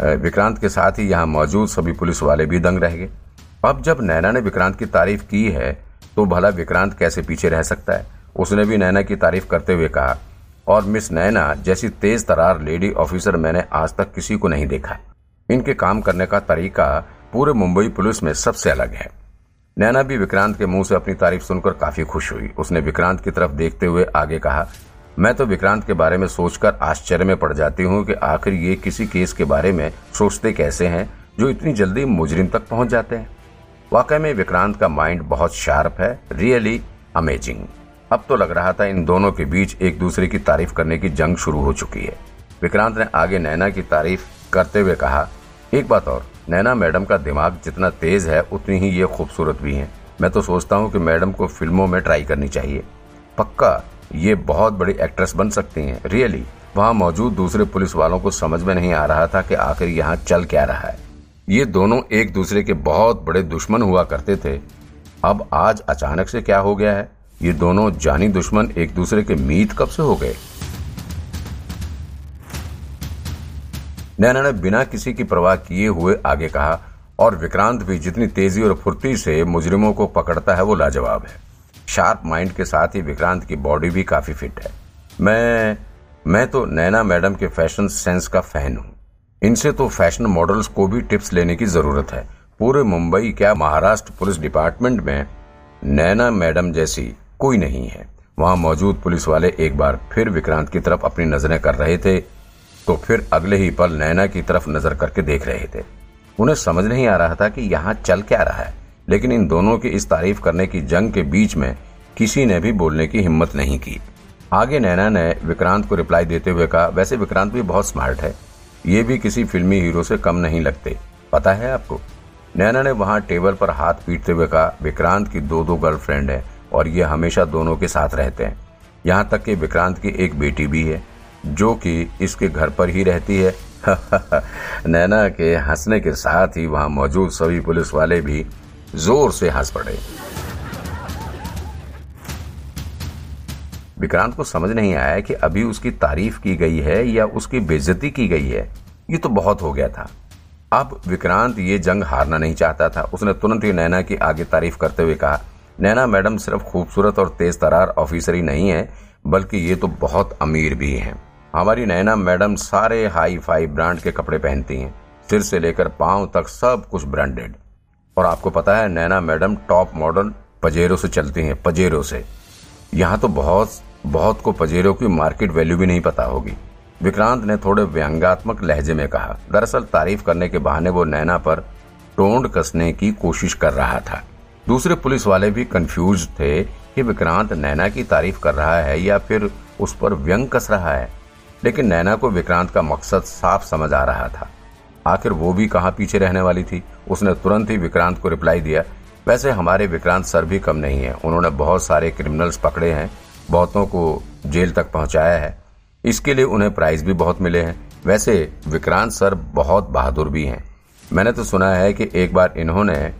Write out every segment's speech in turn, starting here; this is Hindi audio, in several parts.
विक्रांत के साथ ही यहाँ मौजूद सभी पुलिस वाले भी दंग रह गए। अब जब नैना ने विक्रांत की तारीफ़ की है तो भला विक्रांत कैसे पीछे रह सकता है? उसने भी नैना की तारीफ़ करते हुए कहा, और मिस नैना, जैसी तेज तरार लेडी ऑफिसर मैंने आज तक किसी को नहीं देखा। इनके काम करने का तरीका पूरे मुंबई पुलिस में सबसे अलग है। नैना भी विक्रांत के मुँह से अपनी तारीफ़ सुनकर काफ़ी खुश हुई। उसने विक्रांत की तरफ़ देखते हुए आगे कहा मैं तो विक्रांत के बारे में सोचकर आश्चर्य में पड़ जाती हूँ कि आखिर ये किसी केस के बारे में सोचते कैसे हैं, जो इतनी जल्दी मुजरिम तक पहुँच जाते हैं? वाकई में विक्रांत का माइंड बहुत शार्प है, रियली अमेजिंग। अब तो लग रहा था इन दोनों के बीच एक दूसरे की तारीफ़ करने की जंग शुरू हो चुकी है। विक्रांत ने आगे नैना की तारीफ़ करते हुए कहा, एक बात और, नैना मैडम का दिमाग जितना तेज है, उतनी ही ये खूबसूरत भी है। मैं तो सोचता हूँ कि मैडम को फ़िल्मों में ट्राई करनी चाहिए। पक्का ये बहुत बड़ी एक्ट्रेस बन सकती हैं। रियली वहाँ मौजूद दूसरे पुलिस वालों को समझ में नहीं आ रहा था कि आखिर यहाँ चल क्या रहा है। ये दोनों एक दूसरे के बहुत बड़े दुश्मन हुआ करते थे। अब आज अचानक से क्या हो गया है? ये दोनों जानी दुश्मन एक दूसरे के मीत कब से हो गए? नैना ने बिना किसी की परवाह किए हुए आगे कहा, और विक्रांत भी जितनी तेज़ी और फुर्ती से मुजरिमों को पकड़ता है, वो लाजवाब है। शार्प माइंड के साथ ही विक्रांत की बॉडी भी काफ़ी फिट है। मैं मैं तो नैना मैडम के फ़ैशन सेंस का फ़ैन हूँ। इनसे तो फ़ैशन मॉडल्स को भी टिप्स लेने की ज़रूरत है। पूरे मुंबई क्या महाराष्ट्र पुलिस डिपार्टमेंट में नैना मैडम जैसी कोई नहीं है। वहाँ मौजूद पुलिस वाले एक बार फिर विक्रांत की तरफ़ अपनी नज़रें कर रहे थे तो फिर अगले ही पल नैना की तरफ़ नज़र करके देख रहे थे। उन्हें समझ नहीं आ रहा था कि यहाँ चल क्या रहा है। लेकिन इन दोनों की इस तारीफ़ करने की जंग के बीच में किसी ने भी बोलने की हिम्मत नहीं की। आगे नैना ने विक्रांत को रिप्लाई देते हुए कहा, वैसे विक्रांत भी बहुत स्मार्ट है। ये भी किसी फिल्मी हीरो से कम नहीं लगते। पता है आपको? नैना ने वहाँ टेबल पर हाथ पीटते हुए कहा, विक्रांत की दो दो गर्लफ्रेंड है और ये हमेशा दोनों के साथ रहते हैं। यहाँ तक कि विक्रांत की एक बेटी भी है, जो कि इसके घर पर ही रहती है। नैना के हंसने के साथ ही वहाँ मौजूद सभी पुलिस वाले भी ज़ोर से हंस पड़े। विक्रांत को समझ नहीं आया कि अभी उसकी तारीफ़ की गई है या उसकी बेइज्जती की गई है। ये तो बहुत हो गया था। अब विक्रांत ये जंग हारना नहीं चाहता था। उसने तुरंत ही नैना की आगे तारीफ़ करते हुए कहा, नैना, मैडम सिर्फ़ खूबसूरत और तेज तरार ऑफिसर ही नहीं है, बल्कि ये तो बहुत अमीर भी हैं। हमारी नैना मैडम सारे हाई फाई ब्रांड के कपड़े पहनती हैं। सिर से लेकर पाँव तक सब कुछ ब्रांडेड। और आपको पता है, Naina madam top model Pajero से चलती हैं, पजेरो से। यहाँ तो बहुत बहुत को पजेरो की मार्केट वैल्यू भी नहीं पता होगी। विक्रांत ने थोड़े व्यंगात्मक लहजे में कहा, दरअसल तारीफ़ करने के बहाने वो नैना पर टोंड कसने की कोशिश कर रहा था। दूसरे पुलिस वाले भी कंफ्यूज थे कि विक्रांत नैना की तारीफ़ कर रहा है या फिर उस पर व्यंग कस रहा है। लेकिन नैना को विक्रांत का मकसद साफ़ समझ आ रहा था। आखिर वो भी कहा पीछे रहने वाली थी? उसने तुरंत ही विक्रांत को रिप्लाई दिया, वैसे हमारे विक्रांत सर भी कम नहीं है। उन्होंने बहुत सारे क्रिमिनल्स पकड़े हैं, बहुतों को जेल तक पहुँचाया है। इसके लिए उन्हें प्राइज भी बहुत मिले हैं। वैसे विक्रांत सर बहुत बहादुर भी हैं। मैंने तो सुना है कि एक बार इन्होंने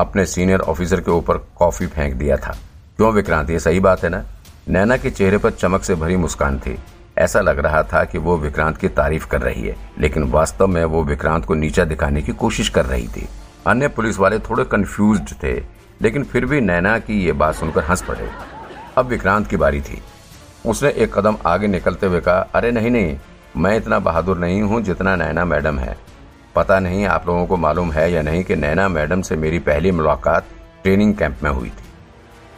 अपने सीनियर ऑफिसर के ऊपर कॉफ़ी फेंक दिया था। क्यों विक्रांत, ये सही बात है ना? नैना के चेहरे पर चमक से भरी मुस्कान थी। ऐसा लग रहा था कि वो विक्रांत की तारीफ़ कर रही है, लेकिन वास्तव में वो विक्रांत को नीचा दिखाने की कोशिश कर रही थी। अन्य पुलिस वाले थोड़े कंफ्यूज थे, लेकिन फिर भी नैना की ये बात सुनकर हंस पड़े। अब विक्रांत की बारी थी। उसने एक कदम आगे निकलते हुए कहा, अरे नहीं नहीं, मैं इतना बहादुर नहीं हूँ जितना नैना मैडम है। पता नहीं आप लोगों को मालूम है या नहीं कि नैना मैडम से मेरी पहली मुलाकात ट्रेनिंग कैंप में हुई थी,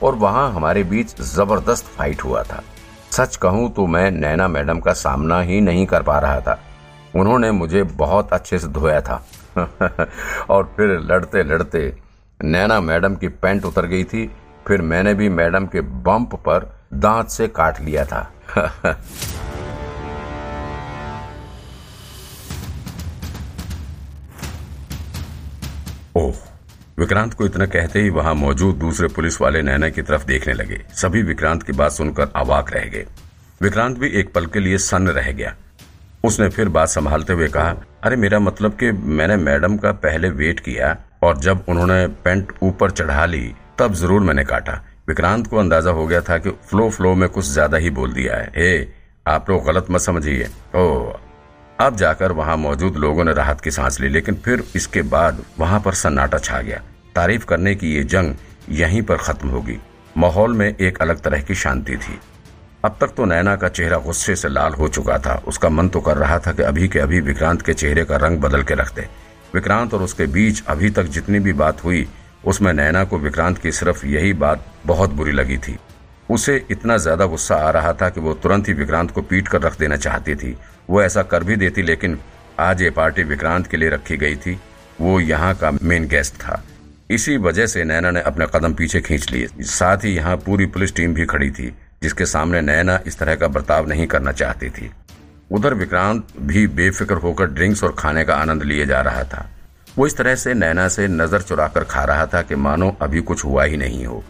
और वहाँ हमारे बीच ज़बरदस्त फाइट हुआ था। सच कहूँ तो मैं नैना मैडम का सामना ही नहीं कर पा रहा था। उन्होंने मुझे बहुत अच्छे से धोया था। और फिर लड़ते लड़ते नैना मैडम की पैंट उतर गई थी, फिर मैंने भी मैडम के बम्प पर दांत से काट लिया था। विक्रांत को इतना कहते ही वहाँ मौजूद दूसरे पुलिस वाले नैना की तरफ़ देखने लगे। सभी विक्रांत की बात सुनकर अवाक रह गए। विक्रांत भी एक पल के लिए सन्न रह गया। उसने फिर बात संभालते हुए कहा, अरे, मेरा मतलब कि मैंने मैडम का पहले वेट किया और जब उन्होंने पेंट ऊपर चढ़ा ली, तब ज़रूर मैंने काटा। विक्रांत को अंदाज़ा हो गया था कि फ्लो फ्लो में कुछ ज़्यादा ही बोल दिया है। हे, आप लोग गलत मत समझिए। ओ, अब जाकर वहाँ मौजूद लोगों ने राहत की सांस ली, लेकिन फिर इसके बाद वहाँ पर सन्नाटा छा गया। तारीफ़ करने की ये जंग यहीं पर खत्म होगी। माहौल में एक अलग तरह की शांति थी। अब तक तो नैना का चेहरा गुस्से से लाल हो चुका था। उसका मन तो कर रहा था कि अभी के अभी विक्रांत के चेहरे का रंग बदल के रख दे। विक्रांत और उसके बीच अभी तक जितनी भी बात हुई, उसमें नैना को विक्रांत की सिर्फ़ यही बात बहुत बुरी लगी थी। उसे इतना ज़्यादा गुस्सा आ रहा था कि वो तुरंत ही विक्रांत को पीट कर रख देना चाहती थी। वो ऐसा कर भी देती, लेकिन आज ये पार्टी विक्रांत के लिए रखी गई थी। वो यहाँ का मेन गेस्ट था। इसी वजह से नैना ने अपने कदम पीछे खींच लिए। साथ ही यहाँ पूरी पुलिस टीम भी खड़ी थी, जिसके सामने नैना इस तरह का बर्ताव नहीं करना चाहती थी। उधर विक्रांत भी बेफिक्र होकर ड्रिंक्स और खाने का आनंद लिए जा रहा था। वो इस तरह से नैना से नज़र चुराकर खा रहा था कि मानो अभी कुछ हुआ ही नहीं हो,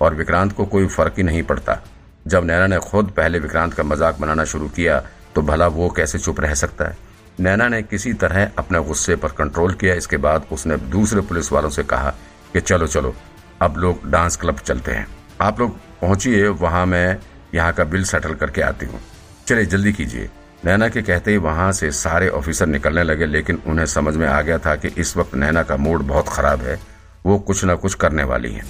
और विक्रांत को कोई फ़र्क ही नहीं पड़ता। जब नैना ने खुद पहले विक्रांत का मज़ाक बनाना शुरू किया तो भला वो कैसे चुप रह सकता है? नैना ने किसी तरह अपने गुस्से पर कंट्रोल किया। इसके बाद उसने दूसरे पुलिस वालों से कहा कि चलो चलो, अब लोग डांस क्लब चलते हैं। आप लोग पहुंचिए, वहाँ मैं यहाँ का बिल सेटल करके आती हूँ। चलिए, जल्दी कीजिए। नैना के कहते ही वहाँ से सारे ऑफिसर निकलने लगे, लेकिन उन्हें समझ में आ गया था कि इस वक्त नैना का मूड बहुत खराब है। वो कुछ न कुछ करने वाली है।